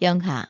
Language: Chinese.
영하